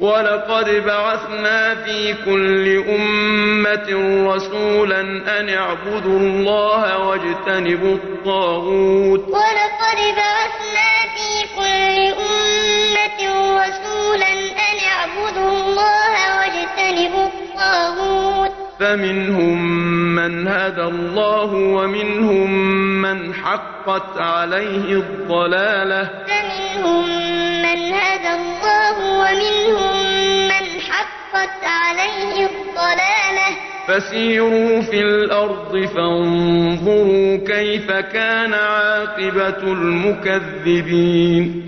وَلَقَدْ بَعَثْنَا فِي كُلِّ أُمَّةٍ رَّسُولًا أَنِ اعْبُدُوا اللَّهَ وَاجْتَنِبُوا الطَّاغُوتَ ۖ. فَمِنْهُم وَلَقَدْ بَعَثْنَا فِي كُلِّ أُمَّةٍ رَّسُولًا أَنِ اعْبُدُوا اللَّهَ وَاجْتَنِبُوا الطَّاغُوتَ ۖ. فَمِنْهُم مَّنْ هَدَى اللَّهُ وَمِنْهُم مَّنْ حَقَّتْ عَلَيْهِ الضَّلَالَةُ ۚ. فَسِيرُوا فِي الْأَرْضِ فَانظُرُوا كَيْفَ كَانَ عَاقِبَةُ الْمُكَذِّبِينَ.